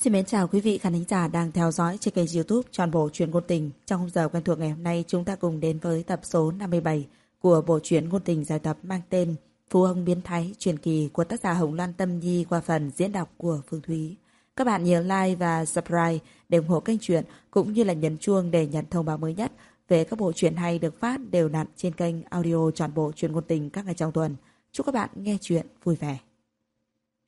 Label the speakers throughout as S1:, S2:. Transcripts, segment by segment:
S1: Xin mến chào quý vị khán thính giả đang theo dõi trên kênh youtube Tròn Bộ Chuyện Ngôn Tình. Trong khung giờ quen thuộc ngày hôm nay chúng ta cùng đến với tập số 57 của bộ truyện ngôn tình dài tập mang tên Phú ông biến thái truyền kỳ của tác giả Hồng Loan Tâm Nhi qua phần diễn đọc của Phương Thúy. Các bạn nhớ like và subscribe để ủng hộ kênh truyện cũng như là nhấn chuông để nhận thông báo mới nhất về các bộ truyện hay được phát đều đặn trên kênh audio Tròn Bộ Chuyện Ngôn Tình các ngày trong tuần. Chúc các bạn nghe chuyện vui vẻ.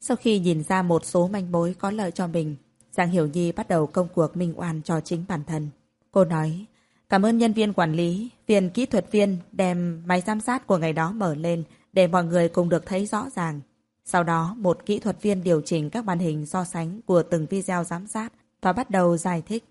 S1: Sau khi nhìn ra một số manh mối có lợi cho mình, Giang Hiểu Nhi bắt đầu công cuộc minh oan cho chính bản thân. Cô nói, cảm ơn nhân viên quản lý, viên kỹ thuật viên đem máy giám sát của ngày đó mở lên để mọi người cùng được thấy rõ ràng. Sau đó, một kỹ thuật viên điều chỉnh các màn hình so sánh của từng video giám sát và bắt đầu giải thích.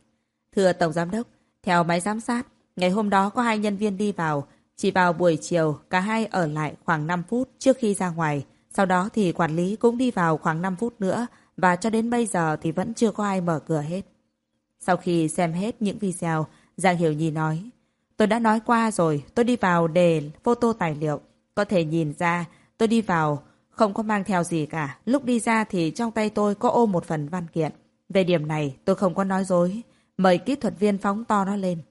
S1: Thưa Tổng Giám đốc, theo máy giám sát, ngày hôm đó có hai nhân viên đi vào, chỉ vào buổi chiều, cả hai ở lại khoảng 5 phút trước khi ra ngoài. Sau đó thì quản lý cũng đi vào khoảng 5 phút nữa và cho đến bây giờ thì vẫn chưa có ai mở cửa hết. Sau khi xem hết những video, Giang Hiểu Nhi nói, tôi đã nói qua rồi, tôi đi vào để photo tài liệu. Có thể nhìn ra, tôi đi vào không có mang theo gì cả. Lúc đi ra thì trong tay tôi có ôm một phần văn kiện. Về điểm này tôi không có nói dối. Mời kỹ thuật viên phóng to nó lên.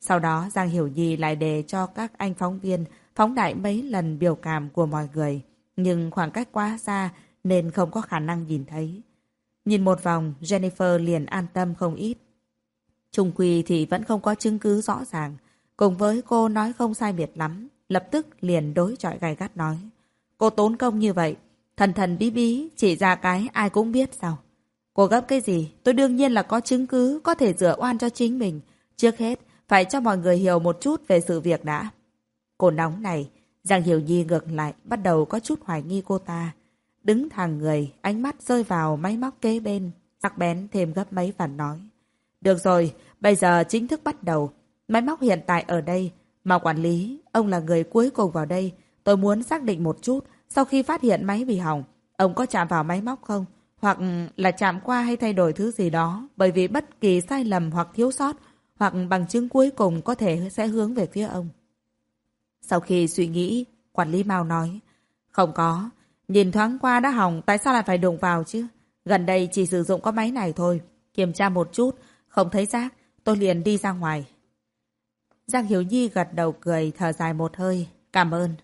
S1: Sau đó Giang Hiểu Nhi lại đề cho các anh phóng viên phóng đại mấy lần biểu cảm của mọi người. Nhưng khoảng cách quá xa nên không có khả năng nhìn thấy. Nhìn một vòng, Jennifer liền an tâm không ít. Trung Quy thì vẫn không có chứng cứ rõ ràng. Cùng với cô nói không sai biệt lắm, lập tức liền đối chọi gay gắt nói. Cô tốn công như vậy, thần thần bí bí, chỉ ra cái ai cũng biết sao. Cô gấp cái gì? Tôi đương nhiên là có chứng cứ, có thể rửa oan cho chính mình. Trước hết, phải cho mọi người hiểu một chút về sự việc đã. Cô nóng này, Giang Hiểu Nhi ngược lại, bắt đầu có chút hoài nghi cô ta. Đứng thẳng người, ánh mắt rơi vào máy móc kế bên, sắc bén thêm gấp mấy phần nói. Được rồi, bây giờ chính thức bắt đầu. Máy móc hiện tại ở đây, mà quản lý, ông là người cuối cùng vào đây. Tôi muốn xác định một chút, sau khi phát hiện máy bị hỏng, ông có chạm vào máy móc không? Hoặc là chạm qua hay thay đổi thứ gì đó, bởi vì bất kỳ sai lầm hoặc thiếu sót, hoặc bằng chứng cuối cùng có thể sẽ hướng về phía ông. Sau khi suy nghĩ, quản lý Mao nói, không có, nhìn thoáng qua đã hỏng, tại sao lại phải đụng vào chứ? Gần đây chỉ sử dụng có máy này thôi, kiểm tra một chút, không thấy rác, tôi liền đi ra ngoài. Giang Hiểu Nhi gật đầu cười, thở dài một hơi, cảm ơn.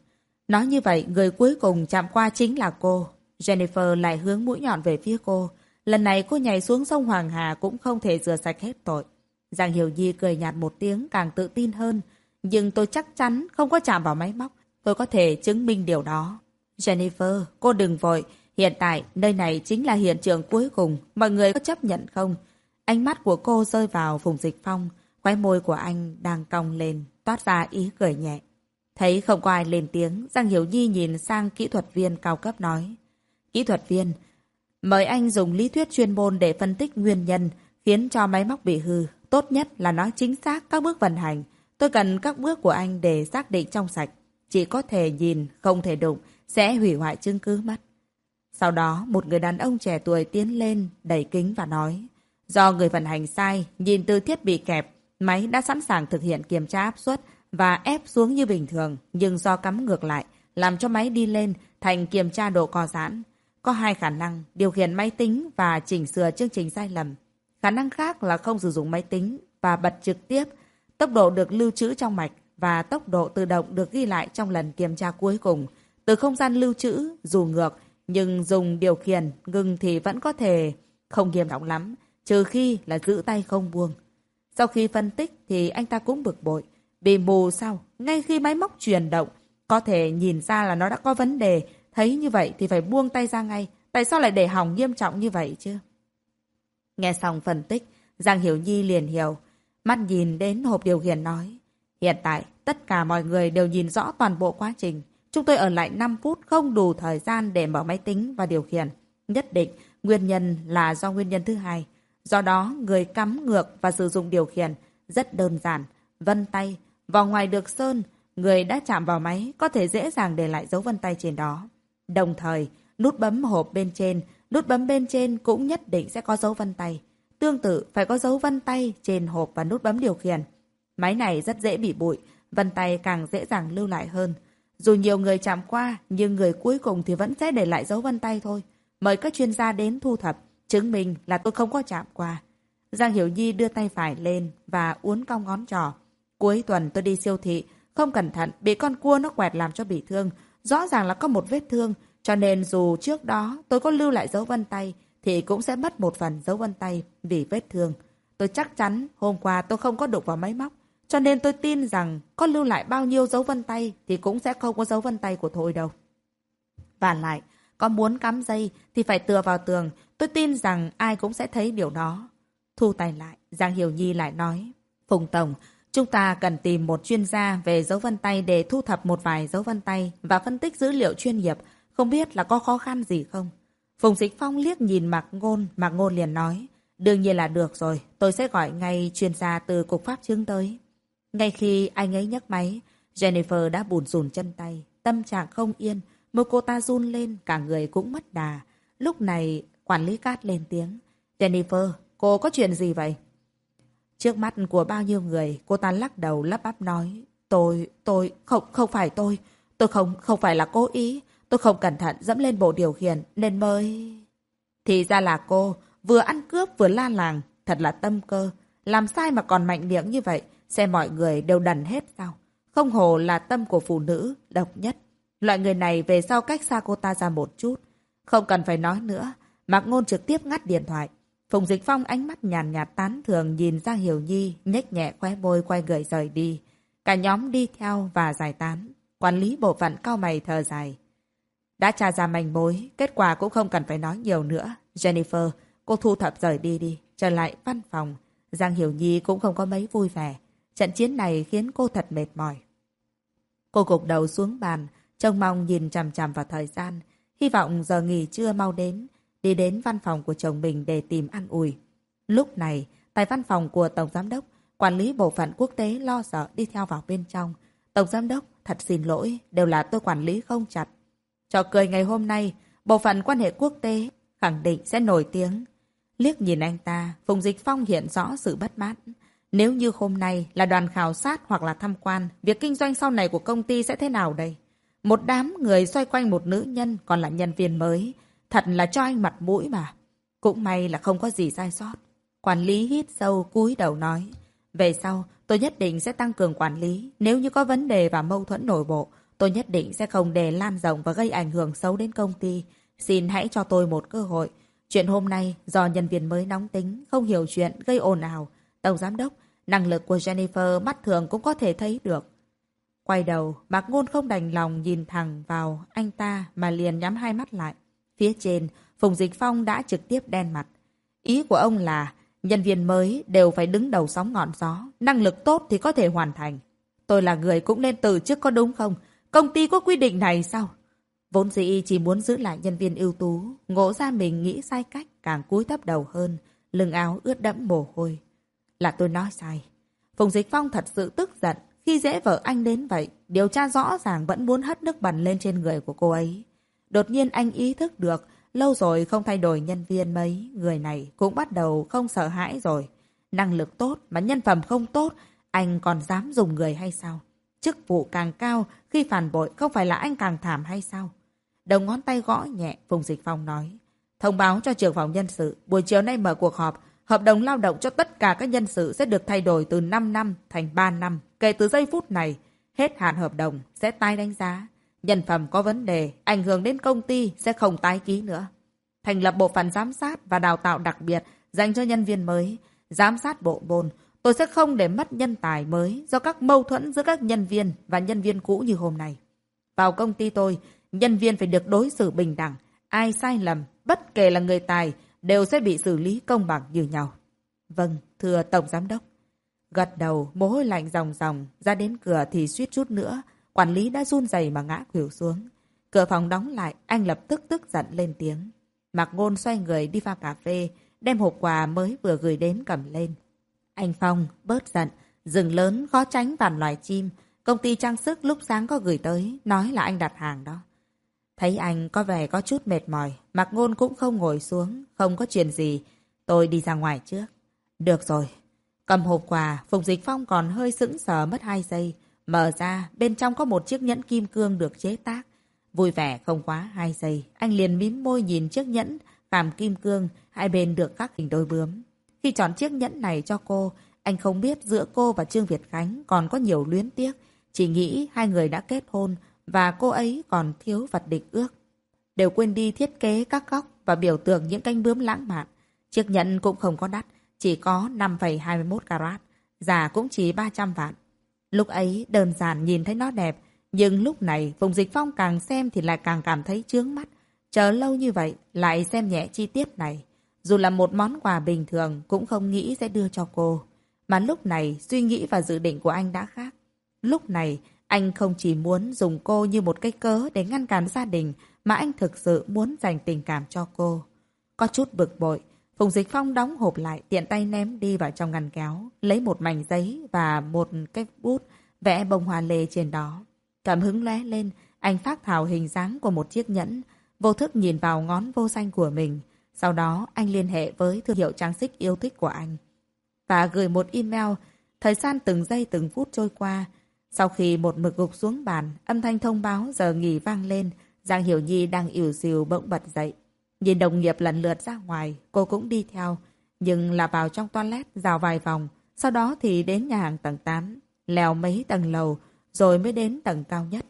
S1: Nói như vậy, người cuối cùng chạm qua chính là cô. Jennifer lại hướng mũi nhọn về phía cô. Lần này cô nhảy xuống sông Hoàng Hà cũng không thể rửa sạch hết tội. Giang Hiểu Nhi cười nhạt một tiếng càng tự tin hơn. Nhưng tôi chắc chắn không có chạm vào máy móc. Tôi có thể chứng minh điều đó. Jennifer, cô đừng vội. Hiện tại, nơi này chính là hiện trường cuối cùng. Mọi người có chấp nhận không? Ánh mắt của cô rơi vào vùng dịch phong. Khóe môi của anh đang cong lên, toát ra ý cười nhẹ. Thấy không có ai lên tiếng, Giang Hiểu Nhi nhìn sang kỹ thuật viên cao cấp nói. Kỹ thuật viên, mời anh dùng lý thuyết chuyên môn để phân tích nguyên nhân khiến cho máy móc bị hư. Tốt nhất là nói chính xác các bước vận hành. Tôi cần các bước của anh để xác định trong sạch. Chỉ có thể nhìn, không thể đụng, sẽ hủy hoại chứng cứ mất. Sau đó, một người đàn ông trẻ tuổi tiến lên, đẩy kính và nói. Do người vận hành sai, nhìn từ thiết bị kẹp, máy đã sẵn sàng thực hiện kiểm tra áp suất và ép xuống như bình thường, nhưng do cắm ngược lại, làm cho máy đi lên thành kiểm tra độ co giãn. Có hai khả năng, điều khiển máy tính và chỉnh sửa chương trình sai lầm. Khả năng khác là không sử dụng máy tính và bật trực tiếp. Tốc độ được lưu trữ trong mạch và tốc độ tự động được ghi lại trong lần kiểm tra cuối cùng. Từ không gian lưu trữ, dù ngược, nhưng dùng điều khiển ngừng thì vẫn có thể không nghiêm trọng lắm, trừ khi là giữ tay không buông. Sau khi phân tích thì anh ta cũng bực bội. Bị mù sao? Ngay khi máy móc chuyển động, có thể nhìn ra là nó đã có vấn đề. Thấy như vậy thì phải buông tay ra ngay. Tại sao lại để hỏng nghiêm trọng như vậy chứ? Nghe xong phân tích, Giang Hiểu Nhi liền hiểu. Mắt nhìn đến hộp điều khiển nói. Hiện tại, tất cả mọi người đều nhìn rõ toàn bộ quá trình. Chúng tôi ở lại 5 phút không đủ thời gian để mở máy tính và điều khiển. Nhất định, nguyên nhân là do nguyên nhân thứ hai. Do đó, người cắm ngược và sử dụng điều khiển rất đơn giản. Vân tay, vào ngoài được sơn, người đã chạm vào máy có thể dễ dàng để lại dấu vân tay trên đó. Đồng thời, nút bấm hộp bên trên, nút bấm bên trên cũng nhất định sẽ có dấu vân tay. Tương tự, phải có dấu vân tay trên hộp và nút bấm điều khiển. Máy này rất dễ bị bụi, vân tay càng dễ dàng lưu lại hơn. Dù nhiều người chạm qua, nhưng người cuối cùng thì vẫn sẽ để lại dấu vân tay thôi. Mời các chuyên gia đến thu thập, Chứng minh là tôi không có chạm qua. Giang Hiểu Nhi đưa tay phải lên và uốn cong ngón trỏ. Cuối tuần tôi đi siêu thị, không cẩn thận bị con cua nó quẹt làm cho bị thương. Rõ ràng là có một vết thương, cho nên dù trước đó tôi có lưu lại dấu vân tay, thì cũng sẽ mất một phần dấu vân tay vì vết thương. Tôi chắc chắn hôm qua tôi không có đụng vào máy móc, cho nên tôi tin rằng có lưu lại bao nhiêu dấu vân tay thì cũng sẽ không có dấu vân tay của tôi đâu. Và lại, có muốn cắm dây thì phải tựa vào tường, tôi tin rằng ai cũng sẽ thấy điều đó. Thu tay lại, Giang Hiểu Nhi lại nói, Phùng Tổng, chúng ta cần tìm một chuyên gia về dấu vân tay để thu thập một vài dấu vân tay và phân tích dữ liệu chuyên nghiệp, không biết là có khó khăn gì không? Phùng Dịch Phong liếc nhìn Mạc Ngôn, Mạc Ngôn liền nói, đương nhiên là được rồi, tôi sẽ gọi ngay chuyên gia từ Cục Pháp chứng tới. Ngay khi anh ấy nhấc máy, Jennifer đã bùn rùn chân tay, tâm trạng không yên, một cô ta run lên, cả người cũng mất đà. Lúc này, quản lý cát lên tiếng, Jennifer, cô có chuyện gì vậy? Trước mắt của bao nhiêu người, cô ta lắc đầu lắp bắp nói, tôi, tôi, không, không phải tôi, tôi không, không phải là cố ý, Tôi không cẩn thận dẫm lên bộ điều khiển nên mới... Thì ra là cô, vừa ăn cướp vừa la làng, thật là tâm cơ. Làm sai mà còn mạnh miệng như vậy, xem mọi người đều đần hết sao? Không hồ là tâm của phụ nữ, độc nhất. Loại người này về sau cách xa cô ta ra một chút. Không cần phải nói nữa, Mạc Ngôn trực tiếp ngắt điện thoại. Phùng Dịch Phong ánh mắt nhàn nhạt, tán thường nhìn Giang Hiểu Nhi, nhếch nhẹ khóe môi quay người rời đi. Cả nhóm đi theo và giải tán. Quản lý bộ phận cao mày thờ dài. Đã tra ra manh mối, kết quả cũng không cần phải nói nhiều nữa. Jennifer, cô thu thập rời đi đi, trở lại văn phòng. Giang Hiểu Nhi cũng không có mấy vui vẻ. Trận chiến này khiến cô thật mệt mỏi. Cô gục đầu xuống bàn, trông mong nhìn chằm chằm vào thời gian. Hy vọng giờ nghỉ trưa mau đến, đi đến văn phòng của chồng mình để tìm ăn ủi. Lúc này, tại văn phòng của Tổng Giám đốc, quản lý bộ phận quốc tế lo sợ đi theo vào bên trong. Tổng Giám đốc, thật xin lỗi, đều là tôi quản lý không chặt. Cho cười ngày hôm nay, bộ phận quan hệ quốc tế khẳng định sẽ nổi tiếng. Liếc nhìn anh ta, Phùng Dịch Phong hiện rõ sự bất mãn. Nếu như hôm nay là đoàn khảo sát hoặc là tham quan, việc kinh doanh sau này của công ty sẽ thế nào đây? Một đám người xoay quanh một nữ nhân còn là nhân viên mới. Thật là cho anh mặt mũi mà. Cũng may là không có gì sai sót. Quản lý hít sâu cúi đầu nói. Về sau, tôi nhất định sẽ tăng cường quản lý. Nếu như có vấn đề và mâu thuẫn nội bộ, Tôi nhất định sẽ không để lan rộng và gây ảnh hưởng xấu đến công ty. Xin hãy cho tôi một cơ hội. Chuyện hôm nay do nhân viên mới nóng tính, không hiểu chuyện, gây ồn ào. Tổng giám đốc, năng lực của Jennifer mắt thường cũng có thể thấy được. Quay đầu, Mạc Ngôn không đành lòng nhìn thẳng vào anh ta mà liền nhắm hai mắt lại. Phía trên, Phùng Dịch Phong đã trực tiếp đen mặt. Ý của ông là nhân viên mới đều phải đứng đầu sóng ngọn gió. Năng lực tốt thì có thể hoàn thành. Tôi là người cũng nên từ chức có đúng không? Công ty có quy định này sao? Vốn dĩ chỉ muốn giữ lại nhân viên ưu tú, ngộ ra mình nghĩ sai cách, càng cúi thấp đầu hơn, lưng áo ướt đẫm mồ hôi. Là tôi nói sai. Phùng Dịch Phong thật sự tức giận khi dễ vợ anh đến vậy, điều tra rõ ràng vẫn muốn hất nước bẩn lên trên người của cô ấy. Đột nhiên anh ý thức được, lâu rồi không thay đổi nhân viên mấy, người này cũng bắt đầu không sợ hãi rồi. Năng lực tốt mà nhân phẩm không tốt, anh còn dám dùng người hay sao? Chức vụ càng cao, khi phản bội không phải là anh càng thảm hay sao? Đầu ngón tay gõ nhẹ, Phùng Dịch Phong nói. Thông báo cho trưởng phòng nhân sự, buổi chiều nay mở cuộc họp, hợp đồng lao động cho tất cả các nhân sự sẽ được thay đổi từ 5 năm thành 3 năm. Kể từ giây phút này, hết hạn hợp đồng sẽ tái đánh giá. Nhân phẩm có vấn đề, ảnh hưởng đến công ty sẽ không tái ký nữa. Thành lập bộ phận giám sát và đào tạo đặc biệt dành cho nhân viên mới, giám sát bộ môn, Tôi sẽ không để mất nhân tài mới do các mâu thuẫn giữa các nhân viên và nhân viên cũ như hôm nay. Vào công ty tôi, nhân viên phải được đối xử bình đẳng. Ai sai lầm, bất kể là người tài, đều sẽ bị xử lý công bằng như nhau. Vâng, thưa Tổng Giám Đốc. Gật đầu, mồ hôi lạnh ròng ròng, ra đến cửa thì suýt chút nữa. Quản lý đã run rẩy mà ngã khuỷu xuống. Cửa phòng đóng lại, anh lập tức tức giận lên tiếng. Mạc Ngôn xoay người đi pha cà phê, đem hộp quà mới vừa gửi đến cầm lên. Anh Phong bớt giận, rừng lớn khó tránh vàn loài chim. Công ty trang sức lúc sáng có gửi tới, nói là anh đặt hàng đó. Thấy anh có vẻ có chút mệt mỏi, Mạc Ngôn cũng không ngồi xuống, không có chuyện gì. Tôi đi ra ngoài trước. Được rồi. Cầm hộp quà, Phùng Dịch Phong còn hơi sững sờ mất hai giây. Mở ra, bên trong có một chiếc nhẫn kim cương được chế tác. Vui vẻ không quá hai giây, anh liền mím môi nhìn chiếc nhẫn, cảm kim cương, hai bên được khắc hình đôi bướm. Khi chọn chiếc nhẫn này cho cô, anh không biết giữa cô và Trương Việt Khánh còn có nhiều luyến tiếc. Chỉ nghĩ hai người đã kết hôn và cô ấy còn thiếu vật định ước. Đều quên đi thiết kế các góc và biểu tượng những cánh bướm lãng mạn. Chiếc nhẫn cũng không có đắt, chỉ có 5,21 carat, giá cũng chỉ 300 vạn. Lúc ấy đơn giản nhìn thấy nó đẹp, nhưng lúc này Phùng Dịch Phong càng xem thì lại càng cảm thấy chướng mắt. Chờ lâu như vậy lại xem nhẹ chi tiết này. Dù là một món quà bình thường cũng không nghĩ sẽ đưa cho cô. Mà lúc này suy nghĩ và dự định của anh đã khác. Lúc này anh không chỉ muốn dùng cô như một cái cớ để ngăn cản gia đình mà anh thực sự muốn dành tình cảm cho cô. Có chút bực bội, Phùng Dịch Phong đóng hộp lại tiện tay ném đi vào trong ngăn kéo, lấy một mảnh giấy và một cái bút vẽ bông hoa lê trên đó. Cảm hứng lóe lên, anh phát thảo hình dáng của một chiếc nhẫn, vô thức nhìn vào ngón vô xanh của mình. Sau đó anh liên hệ với thương hiệu trang sức yêu thích của anh. Và gửi một email, thời gian từng giây từng phút trôi qua. Sau khi một mực gục xuống bàn, âm thanh thông báo giờ nghỉ vang lên, Giang Hiểu Nhi đang ỉu xìu bỗng bật dậy. Nhìn đồng nghiệp lần lượt ra ngoài, cô cũng đi theo. Nhưng là vào trong toilet, rào vài vòng. Sau đó thì đến nhà hàng tầng 8, leo mấy tầng lầu, rồi mới đến tầng cao nhất.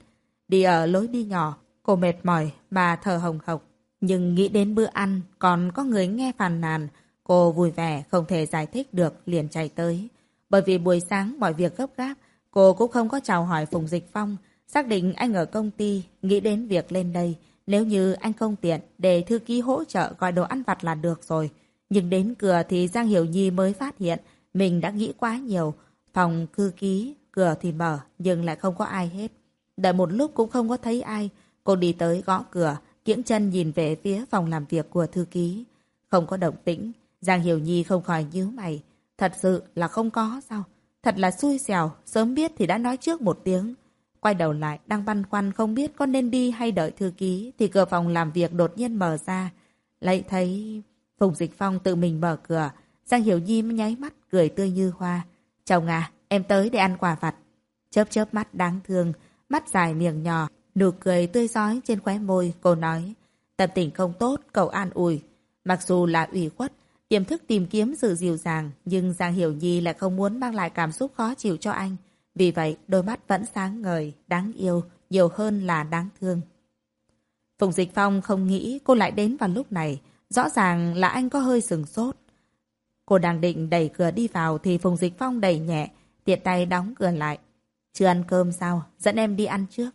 S1: Đi ở lối đi nhỏ, cô mệt mỏi mà thở hồng hộc. Nhưng nghĩ đến bữa ăn, còn có người nghe phàn nàn. Cô vui vẻ, không thể giải thích được, liền chạy tới. Bởi vì buổi sáng mọi việc gấp gáp, cô cũng không có chào hỏi Phùng Dịch Phong. Xác định anh ở công ty, nghĩ đến việc lên đây. Nếu như anh không tiện, để thư ký hỗ trợ gọi đồ ăn vặt là được rồi. Nhưng đến cửa thì Giang Hiểu Nhi mới phát hiện mình đã nghĩ quá nhiều. Phòng thư ký, cửa thì mở, nhưng lại không có ai hết. Đợi một lúc cũng không có thấy ai. Cô đi tới gõ cửa, kiễng chân nhìn về phía phòng làm việc của thư ký. Không có động tĩnh, Giang Hiểu Nhi không khỏi nhíu mày. Thật sự là không có sao? Thật là xui xẻo, sớm biết thì đã nói trước một tiếng. Quay đầu lại, đang băn khoăn không biết có nên đi hay đợi thư ký, thì cửa phòng làm việc đột nhiên mở ra. Lại thấy Phùng Dịch Phong tự mình mở cửa. Giang Hiểu Nhi nháy mắt, cười tươi như hoa. Chồng à, em tới để ăn quà vặt. Chớp chớp mắt đáng thương, mắt dài miệng nhỏ, nụ cười tươi rói trên khóe môi, cô nói. Tâm tình không tốt, cậu an ủi. Mặc dù là ủy khuất, tiềm thức tìm kiếm sự dịu dàng, nhưng Giang Hiểu Nhi lại không muốn mang lại cảm xúc khó chịu cho anh. Vì vậy, đôi mắt vẫn sáng ngời, đáng yêu, nhiều hơn là đáng thương. Phùng Dịch Phong không nghĩ cô lại đến vào lúc này. Rõ ràng là anh có hơi sừng sốt. Cô đang định đẩy cửa đi vào thì Phùng Dịch Phong đẩy nhẹ, tiện tay đóng cửa lại. Chưa ăn cơm sao? Dẫn em đi ăn trước.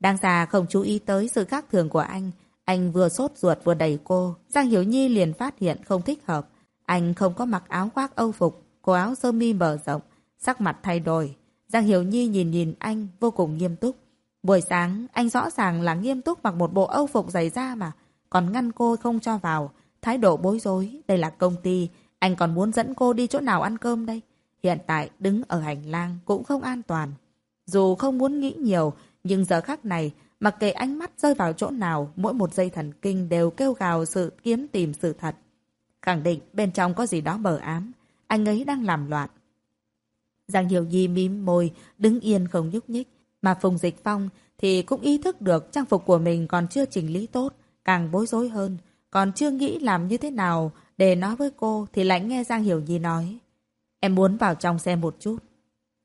S1: Đang già không chú ý tới sự khác thường của anh. Anh vừa sốt ruột vừa đẩy cô. Giang Hiểu Nhi liền phát hiện không thích hợp. Anh không có mặc áo khoác âu phục, cổ áo sơ mi mở rộng, sắc mặt thay đổi. Giang Hiểu Nhi nhìn nhìn anh vô cùng nghiêm túc. Buổi sáng, anh rõ ràng là nghiêm túc mặc một bộ âu phục dày da mà. Còn ngăn cô không cho vào. Thái độ bối rối. Đây là công ty. Anh còn muốn dẫn cô đi chỗ nào ăn cơm đây? Hiện tại đứng ở hành lang cũng không an toàn. Dù không muốn nghĩ nhiều, nhưng giờ khắc này, mặc kệ ánh mắt rơi vào chỗ nào, mỗi một dây thần kinh đều kêu gào sự kiếm tìm sự thật. Khẳng định bên trong có gì đó mờ ám. Anh ấy đang làm loạn. Giang Hiểu Nhi mím môi, đứng yên không nhúc nhích. Mà Phùng Dịch Phong thì cũng ý thức được trang phục của mình còn chưa chỉnh lý tốt, càng bối rối hơn. Còn chưa nghĩ làm như thế nào để nói với cô thì lại nghe Giang Hiểu Nhi nói. Em muốn vào trong xem một chút.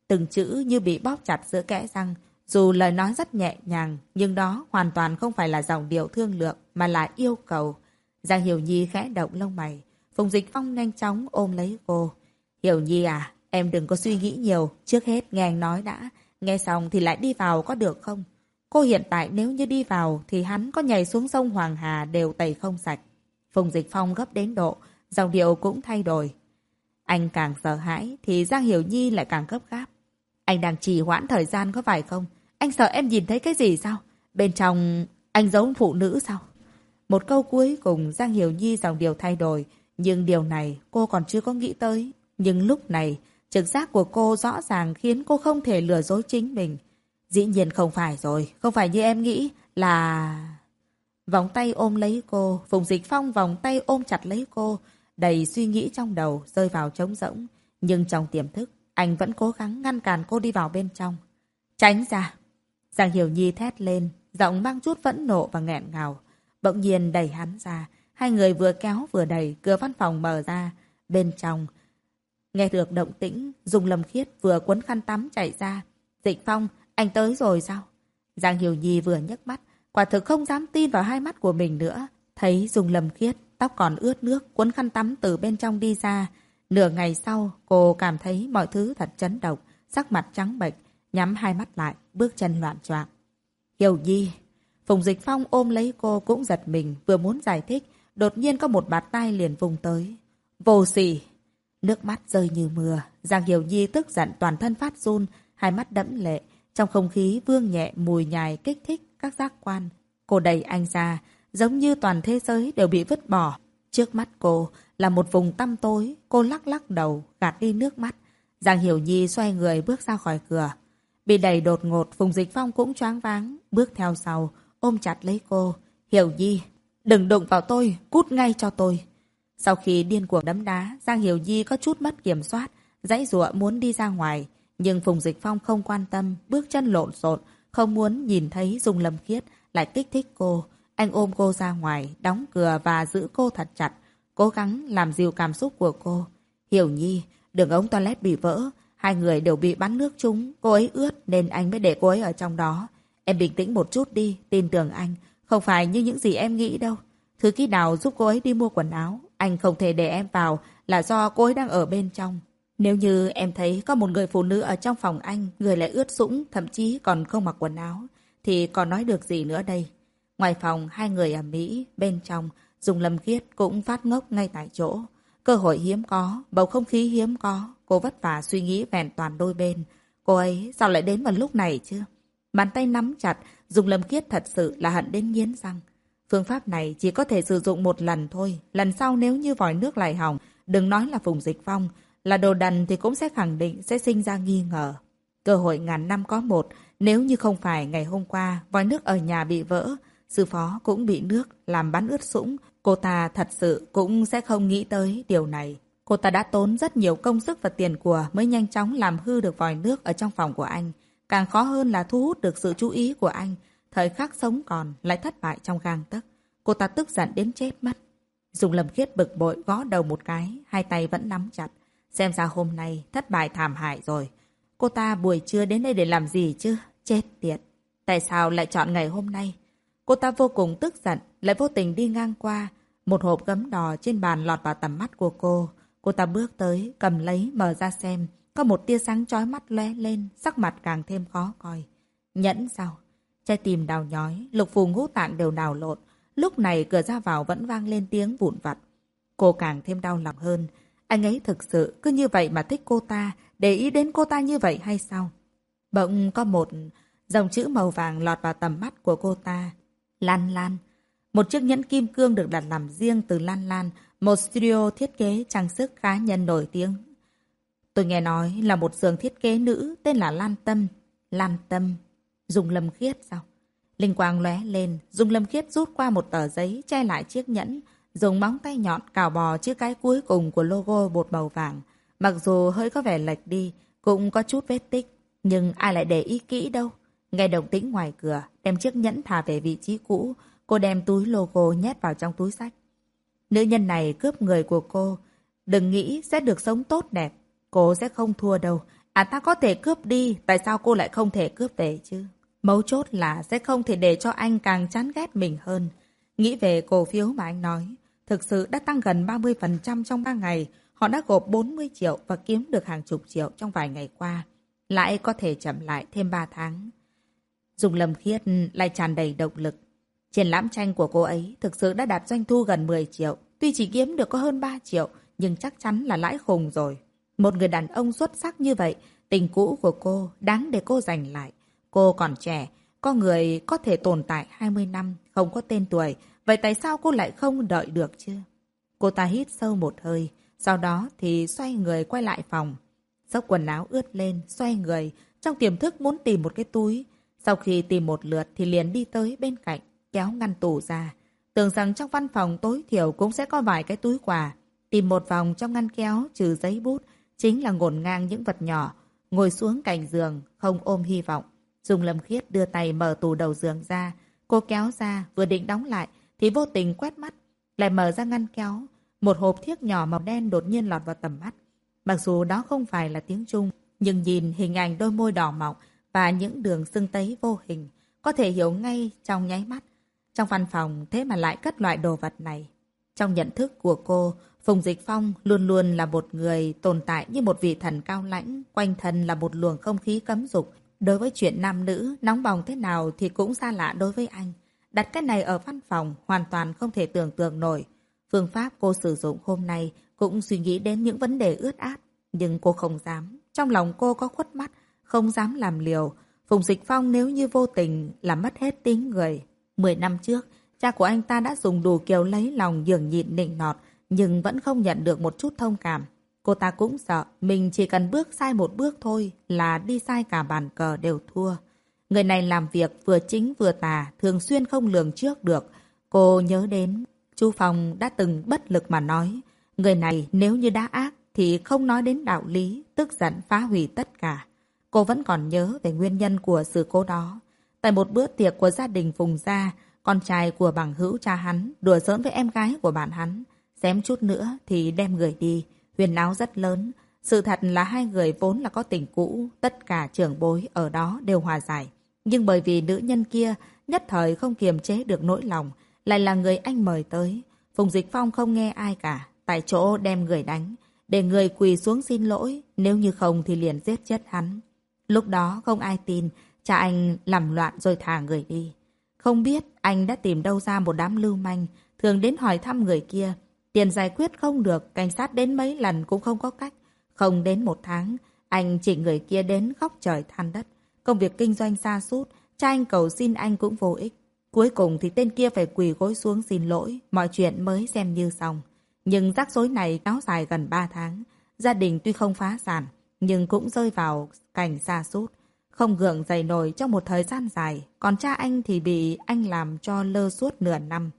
S1: Từng chữ như bị bóp chặt giữa kẽ răng. Dù lời nói rất nhẹ nhàng, nhưng đó hoàn toàn không phải là dòng điệu thương lượng mà là yêu cầu. Giang Hiểu Nhi khẽ động lông mày. Phùng Dịch Phong nhanh chóng ôm lấy cô. Hiểu Nhi à, Em đừng có suy nghĩ nhiều, trước hết nghe anh nói đã, nghe xong thì lại đi vào có được không? Cô hiện tại nếu như đi vào thì hắn có nhảy xuống sông Hoàng Hà đều tẩy không sạch. Phùng Dịch Phong gấp đến độ, dòng điệu cũng thay đổi. Anh càng sợ hãi thì Giang Hiểu Nhi lại càng gấp gáp. Anh đang trì hoãn thời gian có phải không? Anh sợ em nhìn thấy cái gì sao? Bên trong anh giống phụ nữ sao? Một câu cuối cùng Giang Hiểu Nhi dòng điều thay đổi, nhưng điều này cô còn chưa có nghĩ tới. Nhưng lúc này, Trực giác của cô rõ ràng khiến cô không thể lừa dối chính mình. Dĩ nhiên không phải rồi, không phải như em nghĩ là... Vòng tay ôm lấy cô, Phùng Dịch Phong vòng tay ôm chặt lấy cô, đầy suy nghĩ trong đầu, rơi vào trống rỗng. Nhưng trong tiềm thức, anh vẫn cố gắng ngăn cản cô đi vào bên trong. Tránh ra! Giang Hiểu Nhi thét lên, giọng mang chút phẫn nộ và nghẹn ngào. Bỗng nhiên đẩy hắn ra, hai người vừa kéo vừa đẩy, cửa văn phòng mở ra. Bên trong, nghe được động tĩnh, Dung Lâm Khiết vừa quấn khăn tắm chạy ra. Dịch Phong, anh tới rồi sao? Giang Hiểu Nhi vừa nhấc mắt, quả thực không dám tin vào hai mắt của mình nữa. Thấy Dung Lâm Khiết, tóc còn ướt nước, quấn khăn tắm từ bên trong đi ra. Nửa ngày sau, cô cảm thấy mọi thứ thật chấn động, sắc mặt trắng bệch, nhắm hai mắt lại, bước chân loạn choạng. Hiểu Nhi, Phùng Dịch Phong ôm lấy cô cũng giật mình, vừa muốn giải thích, đột nhiên có một bạt tay liền vùng tới. Vô sỉ! Nước mắt rơi như mưa, Giang Hiểu Nhi tức giận toàn thân phát run, hai mắt đẫm lệ, trong không khí vương nhẹ mùi nhài kích thích các giác quan. Cô đẩy anh ra, giống như toàn thế giới đều bị vứt bỏ. Trước mắt cô là một vùng tăm tối, cô lắc lắc đầu, gạt đi nước mắt. Giang Hiểu Nhi xoay người bước ra khỏi cửa. Bị đẩy đột ngột, Phùng Dịch Phong cũng choáng váng, bước theo sau, ôm chặt lấy cô. Hiểu Nhi, đừng đụng vào tôi, cút ngay cho tôi. Sau khi điên cuồng đấm đá, Giang Hiểu Nhi có chút mất kiểm soát, dãy rụa muốn đi ra ngoài. Nhưng Phùng Dịch Phong không quan tâm, bước chân lộn xộn, không muốn nhìn thấy Dung Lâm Khiết, lại kích thích cô. Anh ôm cô ra ngoài, đóng cửa và giữ cô thật chặt, cố gắng làm dịu cảm xúc của cô. Hiểu Nhi, đường ống toilet bị vỡ, hai người đều bị bắn nước trúng, cô ấy ướt nên anh mới để cô ấy ở trong đó. Em bình tĩnh một chút đi, tin tưởng anh, không phải như những gì em nghĩ đâu. Thứ kỹ nào giúp cô ấy đi mua quần áo, anh không thể để em vào là do cô ấy đang ở bên trong. Nếu như em thấy có một người phụ nữ ở trong phòng anh, người lại ướt sũng, thậm chí còn không mặc quần áo, thì còn nói được gì nữa đây? Ngoài phòng, hai người ở Mỹ, bên trong, Dùng Lâm Khiết cũng phát ngốc ngay tại chỗ. Cơ hội hiếm có, bầu không khí hiếm có, cô vất vả suy nghĩ vẹn toàn đôi bên. Cô ấy sao lại đến vào lúc này chứ? Bàn tay nắm chặt, Dùng Lâm Khiết thật sự là hận đến nghiến răng. Phương pháp này chỉ có thể sử dụng một lần thôi. Lần sau nếu như vòi nước lại hỏng, đừng nói là Phùng Dịch Phong, là đồ đần thì cũng sẽ khẳng định sẽ sinh ra nghi ngờ. Cơ hội ngàn năm có một, nếu như không phải ngày hôm qua vòi nước ở nhà bị vỡ, sư phó cũng bị nước làm bắn ướt sũng, cô ta thật sự cũng sẽ không nghĩ tới điều này. Cô ta đã tốn rất nhiều công sức và tiền của mới nhanh chóng làm hư được vòi nước ở trong phòng của anh. Càng khó hơn là thu hút được sự chú ý của anh. Thời khắc sống còn lại thất bại trong gang tấc. Cô ta tức giận đến chết mất. Dùng lầm khiết bực bội gõ đầu một cái, hai tay vẫn nắm chặt. Xem ra hôm nay thất bại thảm hại rồi. Cô ta buổi trưa đến đây để làm gì chứ? Chết tiệt. Tại sao lại chọn ngày hôm nay? Cô ta vô cùng tức giận, lại vô tình đi ngang qua. Một hộp gấm đỏ trên bàn lọt vào tầm mắt của cô. Cô ta bước tới, cầm lấy, mở ra xem. Có một tia sáng chói mắt lóe lên, sắc mặt càng thêm khó coi. Nhẫn sao? Trái tim đào nhói, lục phù ngũ tạng đều đào lộn. Lúc này cửa ra vào vẫn vang lên tiếng vụn vặt. Cô càng thêm đau lòng hơn. Anh ấy thực sự cứ như vậy mà thích cô ta, để ý đến cô ta như vậy hay sao? Bỗng có một dòng chữ màu vàng lọt vào tầm mắt của cô ta. Lan Lan. Một chiếc nhẫn kim cương được đặt làm riêng từ Lan Lan, một studio thiết kế trang sức cá nhân nổi tiếng. Tôi nghe nói là một giường thiết kế nữ tên là Lan Tâm. Lan Tâm. Dùng lâm khiết sao? Linh quang lóe lên, dùng lâm khiết rút qua một tờ giấy che lại chiếc nhẫn, dùng móng tay nhọn cào bò chiếc cái cuối cùng của logo bột màu vàng. Mặc dù hơi có vẻ lệch đi, cũng có chút vết tích, nhưng ai lại để ý kỹ đâu. Nghe động tĩnh ngoài cửa, đem chiếc nhẫn thả về vị trí cũ, cô đem túi logo nhét vào trong túi sách. Nữ nhân này cướp người của cô, đừng nghĩ sẽ được sống tốt đẹp, cô sẽ không thua đâu. À ta có thể cướp đi, tại sao cô lại không thể cướp về chứ? Mấu chốt là sẽ không thể để cho anh càng chán ghét mình hơn. Nghĩ về cổ phiếu mà anh nói, thực sự đã tăng gần 30% trong 3 ngày. Họ đã gộp 40 triệu và kiếm được hàng chục triệu trong vài ngày qua. Lại có thể chậm lại thêm 3 tháng. Dùng lầm khiết lại tràn đầy động lực. Triển lãm tranh của cô ấy thực sự đã đạt doanh thu gần 10 triệu. Tuy chỉ kiếm được có hơn 3 triệu, nhưng chắc chắn là lãi khùng rồi. Một người đàn ông xuất sắc như vậy, tình cũ của cô đáng để cô giành lại. Cô còn trẻ, có người có thể tồn tại 20 năm, không có tên tuổi. Vậy tại sao cô lại không đợi được chứ? Cô ta hít sâu một hơi, sau đó thì xoay người quay lại phòng. Dốc quần áo ướt lên, xoay người, trong tiềm thức muốn tìm một cái túi. Sau khi tìm một lượt thì liền đi tới bên cạnh, kéo ngăn tủ ra. Tưởng rằng trong văn phòng tối thiểu cũng sẽ có vài cái túi quà. Tìm một vòng trong ngăn kéo trừ giấy bút, chính là ngổn ngang những vật nhỏ. Ngồi xuống cạnh giường, không ôm hy vọng. Dung Lâm Khiết đưa tay mở tủ đầu giường ra. Cô kéo ra, vừa định đóng lại, thì vô tình quét mắt. lại mở ra ngăn kéo. Một hộp thiếc nhỏ màu đen đột nhiên lọt vào tầm mắt. Mặc dù đó không phải là tiếng Trung, nhưng nhìn hình ảnh đôi môi đỏ mọng và những đường sưng tấy vô hình, có thể hiểu ngay trong nháy mắt. Trong văn phòng thế mà lại cất loại đồ vật này. Trong nhận thức của cô, Phùng Dịch Phong luôn luôn là một người tồn tại như một vị thần cao lãnh, quanh thân là một luồng không khí cấm dục. Đối với chuyện nam nữ, nóng bỏng thế nào thì cũng xa lạ đối với anh. Đặt cái này ở văn phòng hoàn toàn không thể tưởng tượng nổi. Phương pháp cô sử dụng hôm nay cũng suy nghĩ đến những vấn đề ướt át, nhưng cô không dám. Trong lòng cô có khuất mắt, không dám làm liều. Phùng Dịch Phong nếu như vô tình là mất hết tính người. Mười năm trước, cha của anh ta đã dùng đủ kiều lấy lòng dường nhịn nịnh nọt, nhưng vẫn không nhận được một chút thông cảm. Cô ta cũng sợ mình chỉ cần bước sai một bước thôi là đi sai cả bàn cờ đều thua. Người này làm việc vừa chính vừa tà, thường xuyên không lường trước được. Cô nhớ đến, Chu Phong đã từng bất lực mà nói, người này nếu như đã ác thì không nói đến đạo lý, tức giận phá hủy tất cả. Cô vẫn còn nhớ về nguyên nhân của sự cố đó. Tại một bữa tiệc của gia đình Phùng Gia, con trai của bằng hữu cha hắn đùa giỡn với em gái của bạn hắn. Xém chút nữa thì đem người đi. Huyền áo rất lớn. Sự thật là hai người vốn là có tình cũ. Tất cả trưởng bối ở đó đều hòa giải. Nhưng bởi vì nữ nhân kia nhất thời không kiềm chế được nỗi lòng. Lại là người anh mời tới. Phùng Dịch Phong không nghe ai cả. Tại chỗ đem người đánh. Để người quỳ xuống xin lỗi. Nếu như không thì liền giết chết hắn. Lúc đó không ai tin. Cha anh làm loạn rồi thả người đi. Không biết anh đã tìm đâu ra một đám lưu manh. Thường đến hỏi thăm người kia. Tiền giải quyết không được, cảnh sát đến mấy lần cũng không có cách. Không đến một tháng, anh chỉ người kia đến khóc trời than đất. Công việc kinh doanh xa sút cha anh cầu xin anh cũng vô ích. Cuối cùng thì tên kia phải quỳ gối xuống xin lỗi, mọi chuyện mới xem như xong. Nhưng rắc rối này kéo dài gần 3 tháng. Gia đình tuy không phá sản, nhưng cũng rơi vào cảnh xa sút không gượng dậy nổi trong một thời gian dài, còn cha anh thì bị anh làm cho lơ suốt nửa năm.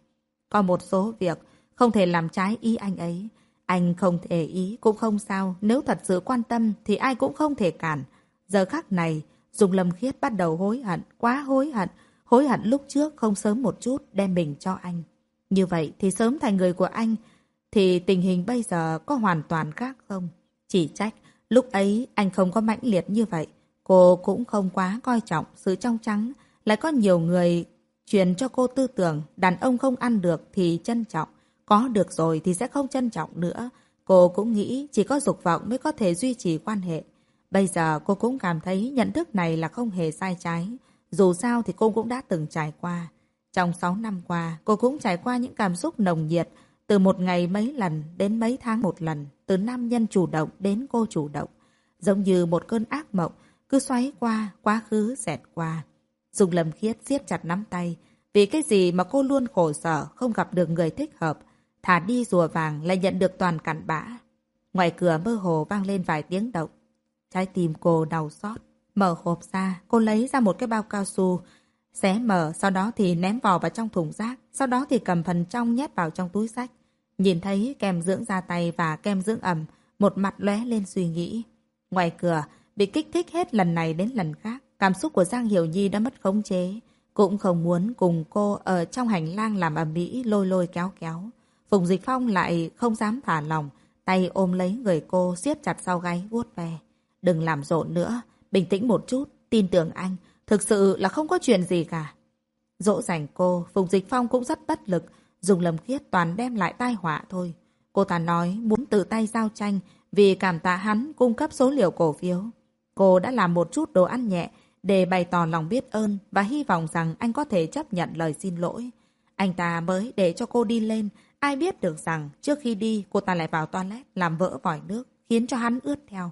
S1: Có một số việc không thể làm trái ý anh ấy. Anh không thể ý cũng không sao, nếu thật sự quan tâm thì ai cũng không thể cản. Giờ khắc này, Dung Lâm Khiết bắt đầu hối hận, quá hối hận, hối hận lúc trước không sớm một chút đem mình cho anh. Như vậy thì sớm thành người của anh, thì tình hình bây giờ có hoàn toàn khác không? Chỉ trách, lúc ấy anh không có mãnh liệt như vậy. Cô cũng không quá coi trọng sự trong trắng. Lại có nhiều người truyền cho cô tư tưởng đàn ông không ăn được thì trân trọng. Có được rồi thì sẽ không trân trọng nữa. Cô cũng nghĩ chỉ có dục vọng mới có thể duy trì quan hệ. Bây giờ cô cũng cảm thấy nhận thức này là không hề sai trái. Dù sao thì cô cũng đã từng trải qua. Trong 6 năm qua, cô cũng trải qua những cảm xúc nồng nhiệt, từ một ngày mấy lần đến mấy tháng một lần, từ nam nhân chủ động đến cô chủ động. Giống như một cơn ác mộng, cứ xoáy qua, quá khứ xẹt qua. Dùng lầm khiết siết chặt nắm tay, vì cái gì mà cô luôn khổ sở, không gặp được người thích hợp, Thả đi rùa vàng lại nhận được toàn cặn bã. Ngoài cửa mơ hồ vang lên vài tiếng động. Trái tim cô đau xót. Mở hộp ra, cô lấy ra một cái bao cao su. Xé mở, sau đó thì ném vào vào trong thùng rác. Sau đó thì cầm phần trong nhét vào trong túi sách. Nhìn thấy kem dưỡng da tay và kem dưỡng ẩm, một mặt lóe lên suy nghĩ. Ngoài cửa, bị kích thích hết lần này đến lần khác. Cảm xúc của Giang Hiểu Nhi đã mất khống chế. Cũng không muốn cùng cô ở trong hành lang làm ầm ĩ lôi lôi kéo kéo. Phùng Dịch Phong lại không dám thả lòng, tay ôm lấy người cô siết chặt sau gáy vuốt về Đừng làm rộn nữa, bình tĩnh một chút, tin tưởng anh, thực sự là không có chuyện gì cả. Dỗ dành cô, Phùng Dịch Phong cũng rất bất lực, dùng lầm khiết toàn đem lại tai họa thôi. Cô ta nói muốn tự tay giao tranh vì cảm tạ hắn cung cấp số liệu cổ phiếu. Cô đã làm một chút đồ ăn nhẹ để bày tỏ lòng biết ơn và hy vọng rằng anh có thể chấp nhận lời xin lỗi. Anh ta mới để cho cô đi lên Ai biết được rằng trước khi đi cô ta lại vào toilet làm vỡ vòi nước khiến cho hắn ướt theo.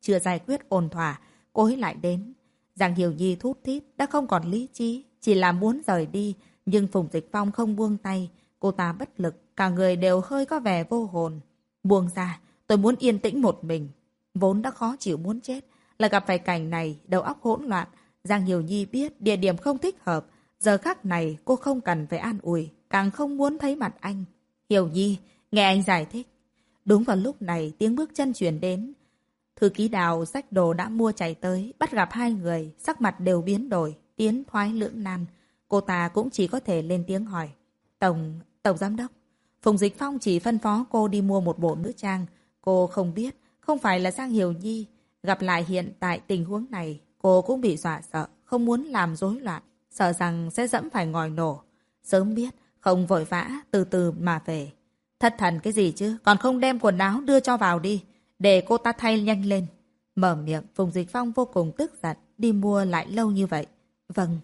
S1: Chưa giải quyết ổn thỏa, cô ấy lại đến. Giang Hiểu Nhi thút thít đã không còn lý trí, chỉ là muốn rời đi. Nhưng Phùng Dịch Phong không buông tay, cô ta bất lực, cả người đều hơi có vẻ vô hồn. Buông ra, tôi muốn yên tĩnh một mình. Vốn đã khó chịu muốn chết, là gặp phải cảnh này, đầu óc hỗn loạn. Giang Hiểu Nhi biết địa điểm không thích hợp. Giờ khắc này cô không cần phải an ủi, càng không muốn thấy mặt anh. Hiểu Nhi, nghe anh giải thích. Đúng vào lúc này tiếng bước chân chuyển đến. Thư ký đào sách đồ đã mua chạy tới, bắt gặp hai người, sắc mặt đều biến đổi, tiến thoái lưỡng nan. Cô ta cũng chỉ có thể lên tiếng hỏi. Tổng, Tổng Giám Đốc, Phùng Dịch Phong chỉ phân phó cô đi mua một bộ nữ trang. Cô không biết, không phải là Giang Hiểu Nhi. Gặp lại hiện tại tình huống này, cô cũng bị dọa sợ, không muốn làm rối loạn, sợ rằng sẽ dẫm phải ngòi nổ. Sớm biết, không vội vã, từ từ mà về. Thất thần cái gì chứ, còn không đem quần áo đưa cho vào đi, để cô ta thay nhanh lên. Mở miệng, Phùng Dịch Phong vô cùng tức giận, đi mua lại lâu như vậy. Vâng,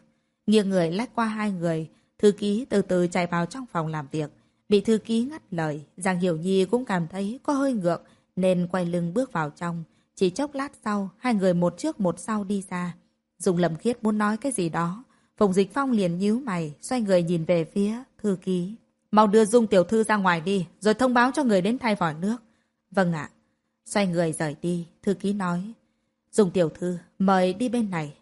S1: nghiêng người lách qua hai người, thư ký từ từ chạy vào trong phòng làm việc. Bị thư ký ngắt lời, Giang Hiểu Nhi cũng cảm thấy có hơi ngượng, nên quay lưng bước vào trong. Chỉ chốc lát sau, hai người một trước một sau đi ra. Dùng lầm khiết muốn nói cái gì đó. Phùng Dịch Phong liền nhíu mày, xoay người nhìn về phía thư ký. Mau đưa Dung tiểu thư ra ngoài đi, rồi thông báo cho người đến thay vòi nước. Vâng ạ. Xoay người rời đi, thư ký nói. Dung tiểu thư, mời đi bên này.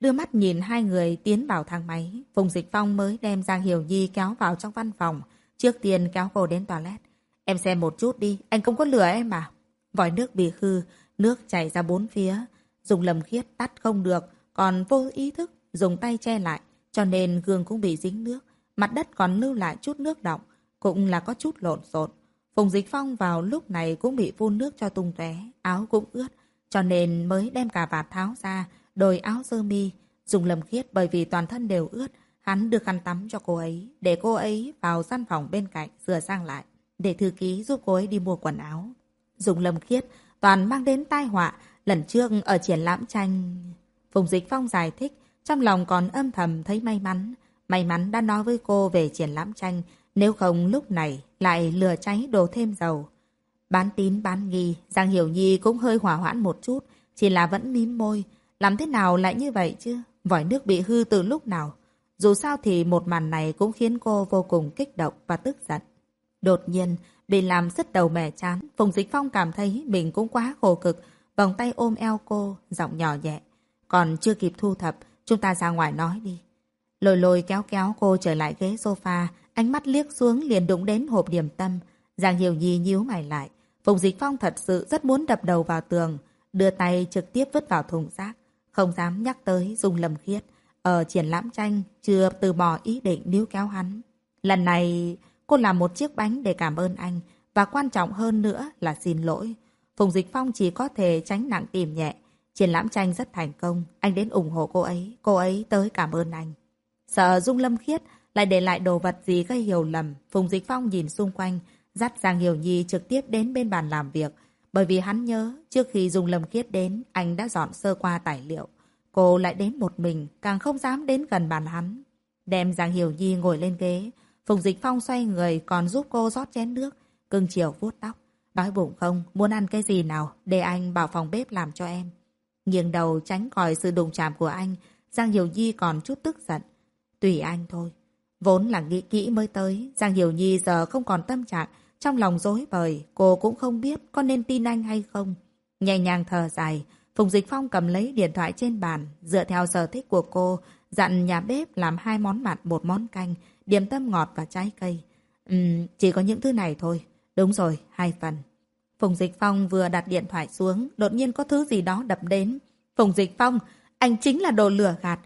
S1: Đưa mắt nhìn hai người tiến vào thang máy. Phùng Dịch Phong mới đem Giang Hiểu Nhi kéo vào trong văn phòng. Trước tiên kéo cô đến toilet. Em xem một chút đi, anh không có lừa em à? Vòi nước bị hư, nước chảy ra bốn phía. Dùng lầm khiết tắt không được, còn vô ý thức dùng tay che lại, cho nên gương cũng bị dính nước. Mặt đất còn lưu lại chút nước đọng, cũng là có chút lộn xộn. Phùng Dịch Phong vào lúc này cũng bị phun nước cho tung tóe, áo cũng ướt, cho nên mới đem cả vạt tháo ra, đôi áo sơ mi, dùng lầm khiết bởi vì toàn thân đều ướt, hắn đưa khăn tắm cho cô ấy, để cô ấy vào gian phòng bên cạnh rửa sang lại, để thư ký giúp cô ấy đi mua quần áo. Dùng lầm khiết, toàn mang đến tai họa, lần trước ở triển lãm tranh. Phùng Dịch Phong giải thích, trong lòng còn âm thầm thấy may mắn. May mắn đã nói với cô về triển lãm tranh, nếu không lúc này lại lửa cháy đổ thêm dầu. Bán tín bán nghi, Giang Hiểu Nhi cũng hơi hỏa hoãn một chút, chỉ là vẫn mím môi. Làm thế nào lại như vậy chứ? Vòi nước bị hư từ lúc nào? Dù sao thì một màn này cũng khiến cô vô cùng kích động và tức giận. Đột nhiên, bị làm rất đầu mẻ chán, Phùng Dịch Phong cảm thấy mình cũng quá khổ cực, vòng tay ôm eo cô, giọng nhỏ nhẹ. Còn chưa kịp thu thập, chúng ta ra ngoài nói đi. Lôi lôi kéo kéo cô trở lại ghế sofa, ánh mắt liếc xuống liền đụng đến hộp điểm tâm. Giang Hiểu Nhi nhíu mày lại. Phùng Dịch Phong thật sự rất muốn đập đầu vào tường, đưa tay trực tiếp vứt vào thùng rác, không dám nhắc tới dùng lầm khiết. Ở triển lãm tranh, chưa từ bỏ ý định níu kéo hắn. Lần này, cô làm một chiếc bánh để cảm ơn anh, và quan trọng hơn nữa là xin lỗi. Phùng Dịch Phong chỉ có thể tránh nặng tìm nhẹ. Triển lãm tranh rất thành công, anh đến ủng hộ cô ấy, cô ấy tới cảm ơn anh. Sợ Dung Lâm Khiết lại để lại đồ vật gì gây hiểu lầm, Phùng Dịch Phong nhìn xung quanh, dắt Giang Hiểu Nhi trực tiếp đến bên bàn làm việc. Bởi vì hắn nhớ, trước khi Dung Lâm Khiết đến, anh đã dọn sơ qua tài liệu. Cô lại đến một mình, càng không dám đến gần bàn hắn. Đem Giang Hiểu Nhi ngồi lên ghế, Phùng Dịch Phong xoay người còn giúp cô rót chén nước, cưng chiều vuốt tóc. Đói bụng không, muốn ăn cái gì nào, để anh bảo phòng bếp làm cho em. Nghiêng đầu tránh khỏi sự đụng chạm của anh, Giang Hiểu Nhi còn chút tức giận. Tùy anh thôi. Vốn là nghĩ kỹ mới tới, Giang Hiểu Nhi giờ không còn tâm trạng, trong lòng dối bời, cô cũng không biết có nên tin anh hay không. Nhẹ nhàng thở dài, Phùng Dịch Phong cầm lấy điện thoại trên bàn, dựa theo sở thích của cô, dặn nhà bếp làm hai món mặn, một món canh, điểm tâm ngọt và trái cây. Ừm, chỉ có những thứ này thôi. Đúng rồi, hai phần. Phùng Dịch Phong vừa đặt điện thoại xuống, đột nhiên có thứ gì đó đập đến. Phùng Dịch Phong, anh chính là đồ lừa gạt.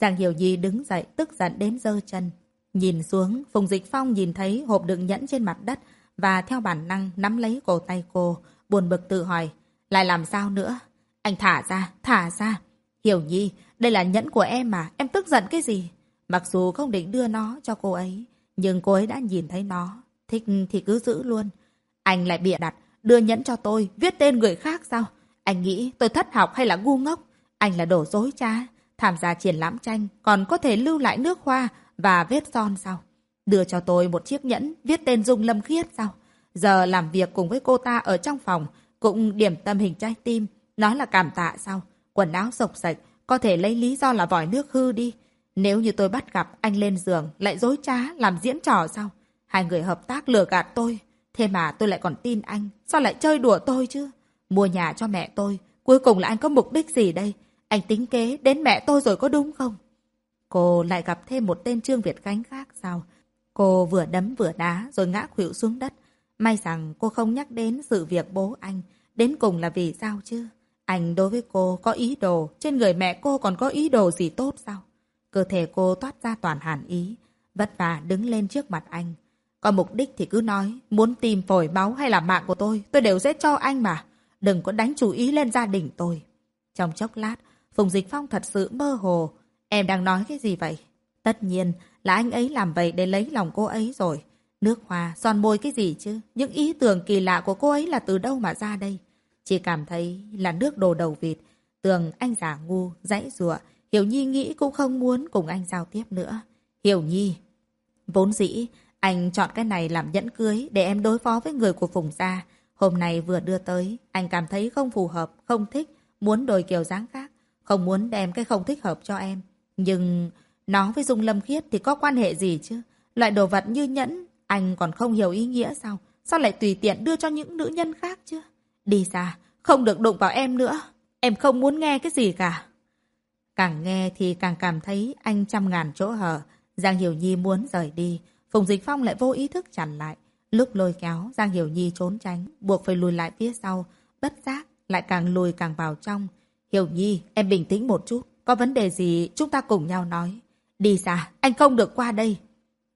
S1: Giang Hiểu Nhi đứng dậy, tức giận đến giơ chân. Nhìn xuống, Phùng Dịch Phong nhìn thấy hộp đựng nhẫn trên mặt đất và theo bản năng nắm lấy cổ tay cô, buồn bực tự hỏi, lại làm sao nữa? Anh thả ra, thả ra. Hiểu Nhi, đây là nhẫn của em mà, em tức giận cái gì? Mặc dù không định đưa nó cho cô ấy, nhưng cô ấy đã nhìn thấy nó. Thích thì cứ giữ luôn. Anh lại bịa đặt, đưa nhẫn cho tôi, viết tên người khác sao? Anh nghĩ tôi thất học hay là ngu ngốc? Anh là đổ dối trá. Tham gia triển lãm tranh, còn có thể lưu lại nước hoa và vết son sao? Đưa cho tôi một chiếc nhẫn, viết tên Dung Lâm Khiết sao? Giờ làm việc cùng với cô ta ở trong phòng, cũng điểm tâm hình trái tim, nói là cảm tạ sao? Quần áo sộc sạch, có thể lấy lý do là vòi nước hư đi. Nếu như tôi bắt gặp anh lên giường, lại dối trá, làm diễn trò sao? Hai người hợp tác lừa gạt tôi. Thế mà tôi lại còn tin anh, sao lại chơi đùa tôi chứ? Mua nhà cho mẹ tôi, cuối cùng là anh có mục đích gì đây? Anh tính kế đến mẹ tôi rồi có đúng không? Cô lại gặp thêm một tên Trương Việt Khánh khác sao? Cô vừa đấm vừa đá rồi ngã khuỵu xuống đất. May rằng cô không nhắc đến sự việc bố anh. Đến cùng là vì sao chứ? Anh đối với cô có ý đồ, trên người mẹ cô còn có ý đồ gì tốt sao? Cơ thể cô toát ra toàn hàn ý, vất vả đứng lên trước mặt anh. Có mục đích thì cứ nói, muốn tìm phổi máu hay là mạng của tôi, tôi đều sẽ cho anh mà. Đừng có đánh chú ý lên gia đình tôi. Trong chốc lát, Phùng Dịch Phong thật sự mơ hồ. Em đang nói cái gì vậy? Tất nhiên là anh ấy làm vậy để lấy lòng cô ấy rồi. Nước hoa, son môi cái gì chứ? Những ý tưởng kỳ lạ của cô ấy là từ đâu mà ra đây? Chỉ cảm thấy là nước đồ đầu vịt. Tường anh giả ngu, dãy ruộng Hiểu Nhi nghĩ cũng không muốn cùng anh giao tiếp nữa. Hiểu Nhi. Vốn dĩ, anh chọn cái này làm nhẫn cưới để em đối phó với người của Phùng gia. Hôm nay vừa đưa tới, anh cảm thấy không phù hợp, không thích, muốn đổi kiểu dáng khác. Không muốn đem cái không thích hợp cho em. Nhưng nó với Dung Lâm Khiết thì có quan hệ gì chứ? Loại đồ vật như nhẫn, anh còn không hiểu ý nghĩa sao? Sao lại tùy tiện đưa cho những nữ nhân khác chứ? Đi ra, không được đụng vào em nữa. Em không muốn nghe cái gì cả. Càng nghe thì càng cảm thấy anh trăm ngàn chỗ hở. Giang Hiểu Nhi muốn rời đi. Phùng Dịch Phong lại vô ý thức chặn lại. Lúc lôi kéo, Giang Hiểu Nhi trốn tránh, buộc phải lùi lại phía sau. Bất giác, lại càng lùi càng vào trong. Hiểu Nhi, em bình tĩnh một chút. Có vấn đề gì chúng ta cùng nhau nói. Đi xa, anh không được qua đây.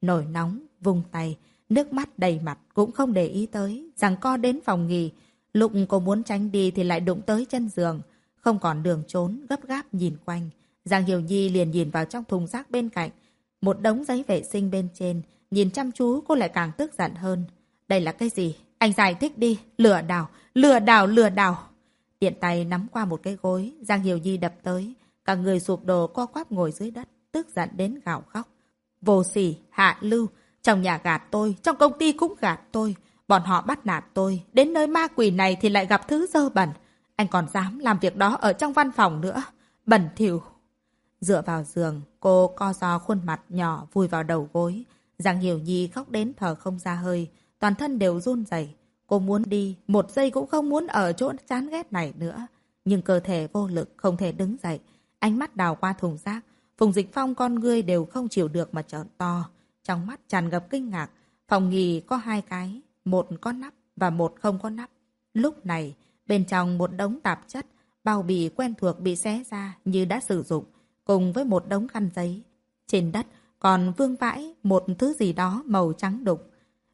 S1: Nổi nóng, vùng tay, nước mắt đầy mặt cũng không để ý tới. Rằng co đến phòng nghỉ. Lúc cô muốn tránh đi thì lại đụng tới chân giường. Không còn đường trốn, gấp gáp nhìn quanh. Giang Hiểu Nhi liền nhìn vào trong thùng rác bên cạnh. Một đống giấy vệ sinh bên trên. Nhìn chăm chú cô lại càng tức giận hơn. Đây là cái gì? Anh giải thích đi. Lừa đảo, lừa đảo, lừa đảo. Tiện tay nắm qua một cái gối. Giang Hiểu Nhi đập tới. Cả người sụp đổ co quắp ngồi dưới đất. Tức giận đến gào khóc. Vô sỉ, hạ lưu. Trong nhà gạt tôi, trong công ty cũng gạt tôi. Bọn họ bắt nạt tôi. Đến nơi ma quỷ này thì lại gặp thứ dơ bẩn. Anh còn dám làm việc đó ở trong văn phòng nữa. Bẩn thỉu. Dựa vào giường, cô co do khuôn mặt nhỏ vùi vào đầu gối. Giang Hiểu Nhi khóc đến thở không ra hơi. Toàn thân đều run rẩy. Cô muốn đi, một giây cũng không muốn ở chỗ chán ghét này nữa. Nhưng cơ thể vô lực không thể đứng dậy. Ánh mắt đào qua thùng rác. Phùng Dịch Phong con ngươi đều không chịu được mà trợn to. Trong mắt tràn ngập kinh ngạc. Phòng nghỉ có hai cái. Một có nắp và một không có nắp. Lúc này, bên trong một đống tạp chất, bao bì quen thuộc bị xé ra như đã sử dụng, cùng với một đống khăn giấy. Trên đất còn vương vãi một thứ gì đó màu trắng đục.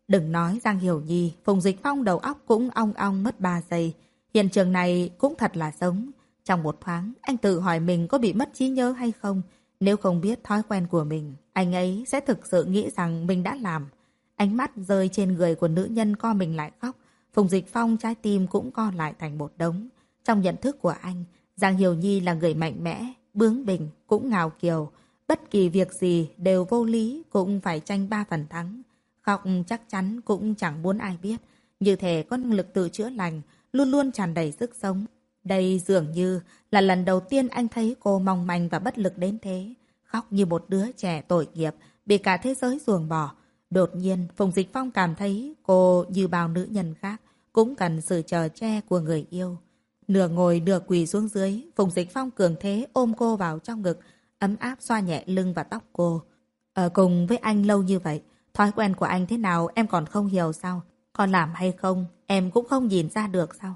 S1: Đừng nói Giang Hiểu Nhi, Phùng Dịch Phong đầu óc cũng ong ong mất 3 giây. Hiện trường này cũng thật là giống. Trong một thoáng, anh tự hỏi mình có bị mất trí nhớ hay không. Nếu không biết thói quen của mình, anh ấy sẽ thực sự nghĩ rằng mình đã làm. Ánh mắt rơi trên người của nữ nhân co mình lại khóc. Phùng Dịch Phong trái tim cũng co lại thành một đống. Trong nhận thức của anh, Giang Hiểu Nhi là người mạnh mẽ, bướng bỉnh, cũng ngào kiều. Bất kỳ việc gì đều vô lý cũng phải tranh ba phần thắng. Khóc chắc chắn cũng chẳng muốn ai biết. Như thể có năng lực tự chữa lành, luôn luôn tràn đầy sức sống. Đây dường như là lần đầu tiên anh thấy cô mong manh và bất lực đến thế. Khóc như một đứa trẻ tội nghiệp, bị cả thế giới ruồng bỏ. Đột nhiên, Phùng Dịch Phong cảm thấy cô như bao nữ nhân khác, cũng cần sự chờ che của người yêu. Nửa ngồi nửa quỳ xuống dưới, Phùng Dịch Phong cường thế ôm cô vào trong ngực, ấm áp xoa nhẹ lưng và tóc cô. Ở cùng với anh lâu như vậy, thói quen của anh thế nào em còn không hiểu sao? Còn làm hay không, em cũng không nhìn ra được sao?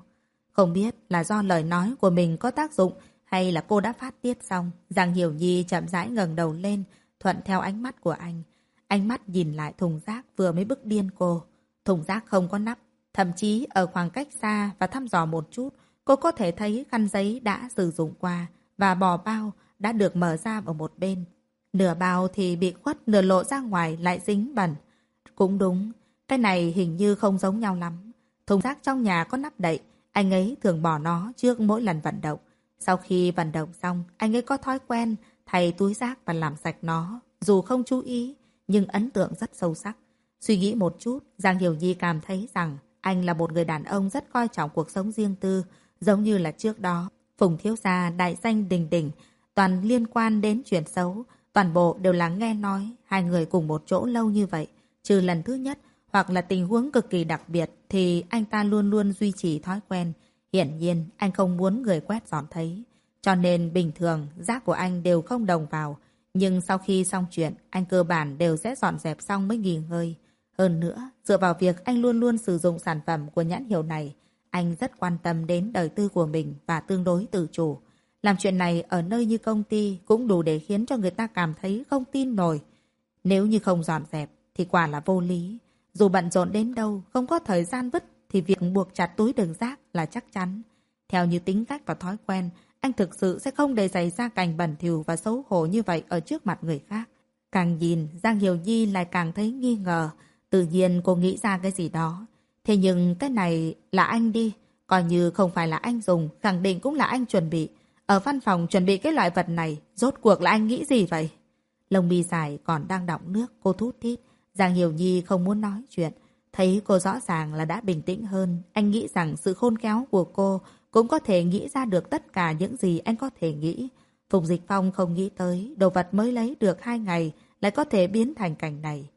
S1: Không biết là do lời nói của mình có tác dụng hay là cô đã phát tiết xong. Giang Hiểu Nhi chậm rãi ngẩng đầu lên, thuận theo ánh mắt của anh. Ánh mắt nhìn lại thùng rác vừa mới bức điên cô. Thùng rác không có nắp. Thậm chí ở khoảng cách xa và thăm dò một chút, cô có thể thấy khăn giấy đã sử dụng qua và bò bao đã được mở ra ở một bên. Nửa bao thì bị khuất, nửa lộ ra ngoài lại dính bẩn. Cũng đúng, cái này hình như không giống nhau lắm. Thùng rác trong nhà có nắp đậy, anh ấy thường bỏ nó trước mỗi lần vận động. Sau khi vận động xong, anh ấy có thói quen thay túi rác và làm sạch nó. Dù không chú ý, nhưng ấn tượng rất sâu sắc. Suy nghĩ một chút, Giang Hiểu Nhi cảm thấy rằng anh là một người đàn ông rất coi trọng cuộc sống riêng tư, giống như là trước đó. Phùng Thiếu Gia đại danh đình đỉnh, toàn liên quan đến chuyện xấu, toàn bộ đều là nghe nói hai người cùng một chỗ lâu như vậy. Trừ lần thứ nhất, hoặc là tình huống cực kỳ đặc biệt, thì anh ta luôn luôn duy trì thói quen. Hiển nhiên, anh không muốn người quét dọn thấy. Cho nên bình thường, rác của anh đều không đồng vào. Nhưng sau khi xong chuyện, anh cơ bản đều sẽ dọn dẹp xong mới nghỉ ngơi. Hơn nữa, dựa vào việc anh luôn luôn sử dụng sản phẩm của nhãn hiệu này, anh rất quan tâm đến đời tư của mình và tương đối tự chủ. Làm chuyện này ở nơi như công ty cũng đủ để khiến cho người ta cảm thấy không tin nổi. Nếu như không dọn dẹp thì quả là vô lý. Dù bận rộn đến đâu, không có thời gian vứt thì việc buộc chặt túi đường rác là chắc chắn. Theo như tính cách và thói quen, anh thực sự sẽ không để xảy ra cảnh bẩn thỉu và xấu hổ như vậy ở trước mặt người khác. Càng nhìn, Giang Hiểu Nhi lại càng thấy nghi ngờ. Tự nhiên cô nghĩ ra cái gì đó. Thế nhưng cái này là anh đi. Coi như không phải là anh dùng, khẳng định cũng là anh chuẩn bị. Ở văn phòng chuẩn bị cái loại vật này, rốt cuộc là anh nghĩ gì vậy? Lông mi dài còn đang đọng nước, cô thút thít. Giang Hiểu Nhi không muốn nói chuyện. Thấy cô rõ ràng là đã bình tĩnh hơn. Anh nghĩ rằng sự khôn khéo của cô cũng có thể nghĩ ra được tất cả những gì anh có thể nghĩ. Phùng Dịch Phong không nghĩ tới đồ vật mới lấy được hai ngày lại có thể biến thành cảnh này.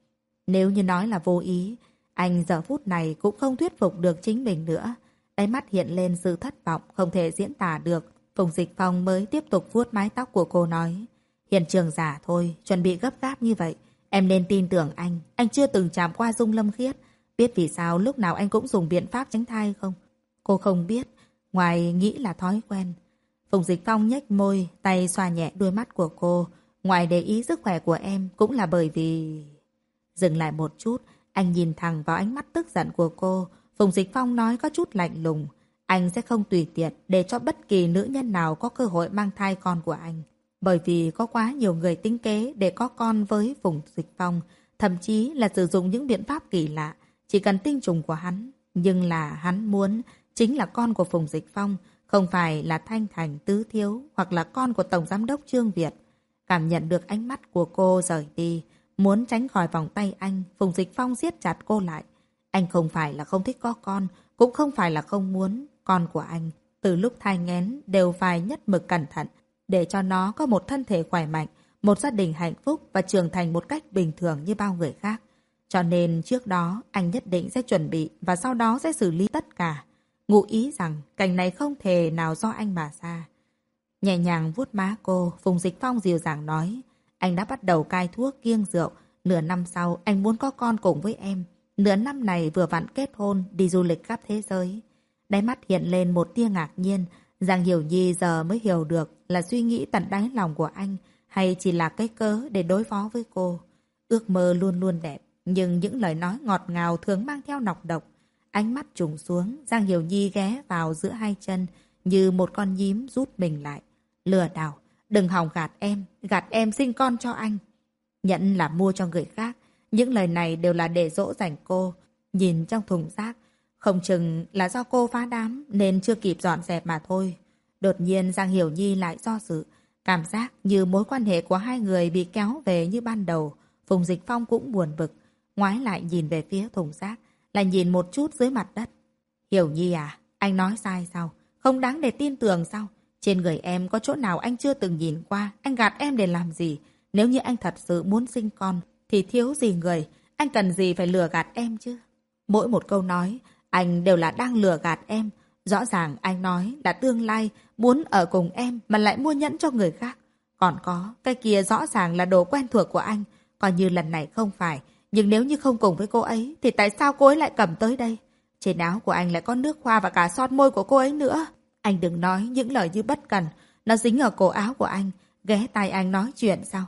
S1: Nếu như nói là vô ý, anh giờ phút này cũng không thuyết phục được chính mình nữa. Đáy mắt hiện lên sự thất vọng không thể diễn tả được. Phùng Dịch Phong mới tiếp tục vuốt mái tóc của cô nói. Hiện trường giả thôi, chuẩn bị gấp gáp như vậy. Em nên tin tưởng anh. Anh chưa từng chạm qua dung lâm khiết. Biết vì sao lúc nào anh cũng dùng biện pháp tránh thai không? Cô không biết. Ngoài nghĩ là thói quen. Phùng Dịch Phong nhếch môi, tay xoa nhẹ đôi mắt của cô. Ngoài để ý sức khỏe của em cũng là bởi vì... Dừng lại một chút, anh nhìn thẳng vào ánh mắt tức giận của cô. Phùng Dịch Phong nói có chút lạnh lùng. Anh sẽ không tùy tiện để cho bất kỳ nữ nhân nào có cơ hội mang thai con của anh. Bởi vì có quá nhiều người tính kế để có con với Phùng Dịch Phong. Thậm chí là sử dụng những biện pháp kỳ lạ. Chỉ cần tinh trùng của hắn. Nhưng là hắn muốn chính là con của Phùng Dịch Phong. Không phải là Thanh Thành Tứ Thiếu hoặc là con của Tổng Giám đốc Trương Việt. Cảm nhận được ánh mắt của cô rời đi. Muốn tránh khỏi vòng tay anh, Phùng Dịch Phong siết chặt cô lại. Anh không phải là không thích có con, cũng không phải là không muốn. Con của anh, từ lúc thai nghén đều phải nhất mực cẩn thận, để cho nó có một thân thể khỏe mạnh, một gia đình hạnh phúc và trưởng thành một cách bình thường như bao người khác. Cho nên trước đó, anh nhất định sẽ chuẩn bị và sau đó sẽ xử lý tất cả. Ngụ ý rằng cảnh này không thể nào do anh mà ra. Nhẹ nhàng vuốt má cô, Phùng Dịch Phong dịu dàng nói. Anh đã bắt đầu cai thuốc kiêng rượu. Nửa năm sau, anh muốn có con cùng với em. Nửa năm này vừa vặn kết hôn, đi du lịch khắp thế giới. Đáy mắt hiện lên một tia ngạc nhiên. Giang Hiểu Nhi giờ mới hiểu được là suy nghĩ tận đáy lòng của anh hay chỉ là cái cớ để đối phó với cô. Ước mơ luôn luôn đẹp, nhưng những lời nói ngọt ngào thường mang theo nọc độc. Ánh mắt trùng xuống, Giang Hiểu Nhi ghé vào giữa hai chân như một con nhím rút mình lại. Lừa đảo, đừng hòng gạt em, gạt em sinh con cho anh. Nhẫn là mua cho người khác, những lời này đều là để dỗ dành cô. Nhìn trong thùng rác, không chừng là do cô phá đám nên chưa kịp dọn dẹp mà thôi. Đột nhiên Giang Hiểu Nhi lại do sự, cảm giác như mối quan hệ của hai người bị kéo về như ban đầu. Phùng Dịch Phong cũng buồn bực, ngoái lại nhìn về phía thùng rác, lại nhìn một chút dưới mặt đất. Hiểu Nhi à, anh nói sai sao? Không đáng để tin tưởng sao? Trên người em có chỗ nào anh chưa từng nhìn qua, anh gạt em để làm gì? Nếu như anh thật sự muốn sinh con, thì thiếu gì người, anh cần gì phải lừa gạt em chứ? Mỗi một câu nói, anh đều là đang lừa gạt em. Rõ ràng anh nói là tương lai muốn ở cùng em mà lại mua nhẫn cho người khác. Còn có, cái kia rõ ràng là đồ quen thuộc của anh. Coi như lần này không phải. Nhưng nếu như không cùng với cô ấy, thì tại sao cô ấy lại cầm tới đây? Trên áo của anh lại có nước hoa và cả son môi của cô ấy nữa. Anh đừng nói những lời như bất cần. Nó dính ở cổ áo của anh. Ghé tay anh nói chuyện sao?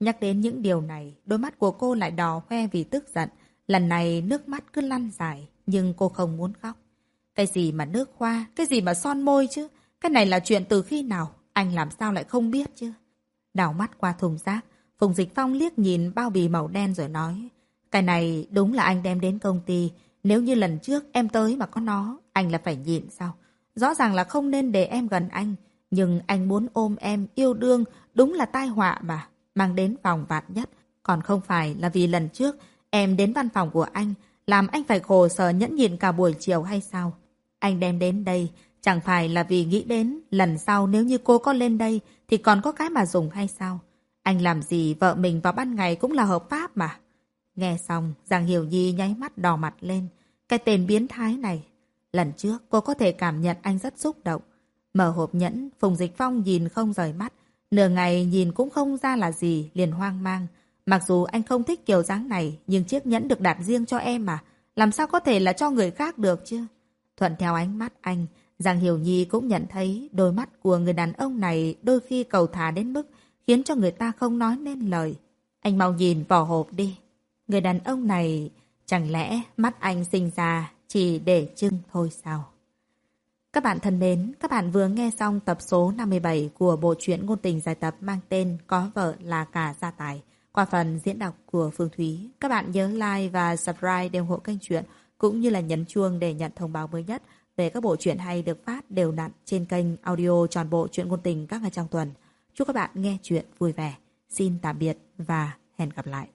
S1: Nhắc đến những điều này, đôi mắt của cô lại đỏ hoe vì tức giận. Lần này nước mắt cứ lăn dài, nhưng cô không muốn khóc. Cái gì mà nước hoa, cái gì mà son môi chứ? Cái này là chuyện từ khi nào? Anh làm sao lại không biết chứ? Đảo mắt qua thùng rác, Phùng Dịch Phong liếc nhìn bao bì màu đen rồi nói. Cái này đúng là anh đem đến công ty. Nếu như lần trước em tới mà có nó, anh là phải nhịn sao? Rõ ràng là không nên để em gần anh. Nhưng anh muốn ôm em, yêu đương, đúng là tai họa mà. Mang đến phòng vạn nhất. Còn không phải là vì lần trước em đến văn phòng của anh, làm anh phải khổ sở nhẫn nhịn cả buổi chiều hay sao? Anh đem đến đây, chẳng phải là vì nghĩ đến lần sau nếu như cô có lên đây thì còn có cái mà dùng hay sao? Anh làm gì vợ mình vào ban ngày cũng là hợp pháp mà. Nghe xong, Giang Hiểu Nhi nháy mắt đỏ mặt lên. Cái tên biến thái này. Lần trước cô có thể cảm nhận anh rất xúc động. Mở hộp nhẫn, Phùng Dịch Phong nhìn không rời mắt. Nửa ngày nhìn cũng không ra là gì, liền hoang mang. Mặc dù anh không thích kiểu dáng này, nhưng chiếc nhẫn được đặt riêng cho em mà. Làm sao có thể là cho người khác được chứ? Thuận theo ánh mắt anh, Giang Hiểu Nhi cũng nhận thấy đôi mắt của người đàn ông này đôi khi cầu thả đến mức khiến cho người ta không nói nên lời. Anh mau nhìn vỏ hộp đi. Người đàn ông này Chẳng lẽ mắt anh sinh ra chỉ để trưng thôi sao? Các bạn thân mến, các bạn vừa nghe xong tập số 57 của bộ truyện ngôn tình dài tập mang tên Có vợ là cả gia tài qua phần diễn đọc của Phương Thúy. Các bạn nhớ like và subscribe để ủng hộ kênh truyện cũng như là nhấn chuông để nhận thông báo mới nhất về các bộ truyện hay được phát đều đặn trên kênh audio tròn bộ truyện ngôn tình các ngày trong tuần. Chúc các bạn nghe chuyện vui vẻ. Xin tạm biệt và hẹn gặp lại.